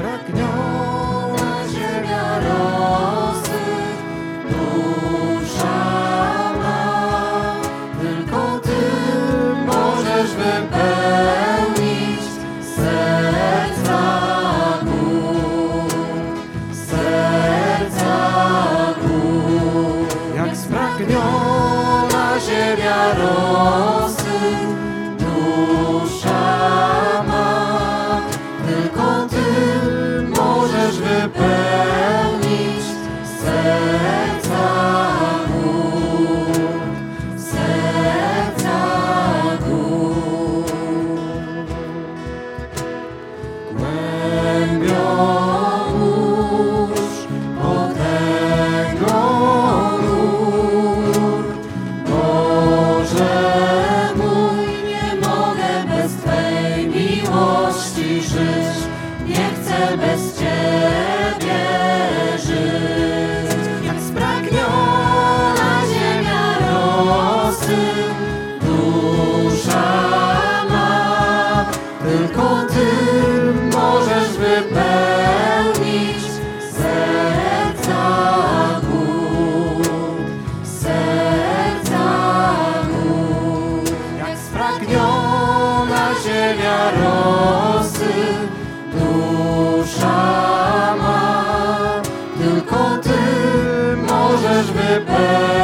строкнет. Bez Ciebie żyć. Jak spragniona ziemia rosy, dusza ma, tylko Ty możesz wypełnić serca głód, serca głód. Jak spragniona ziemia rosy, dusza ma,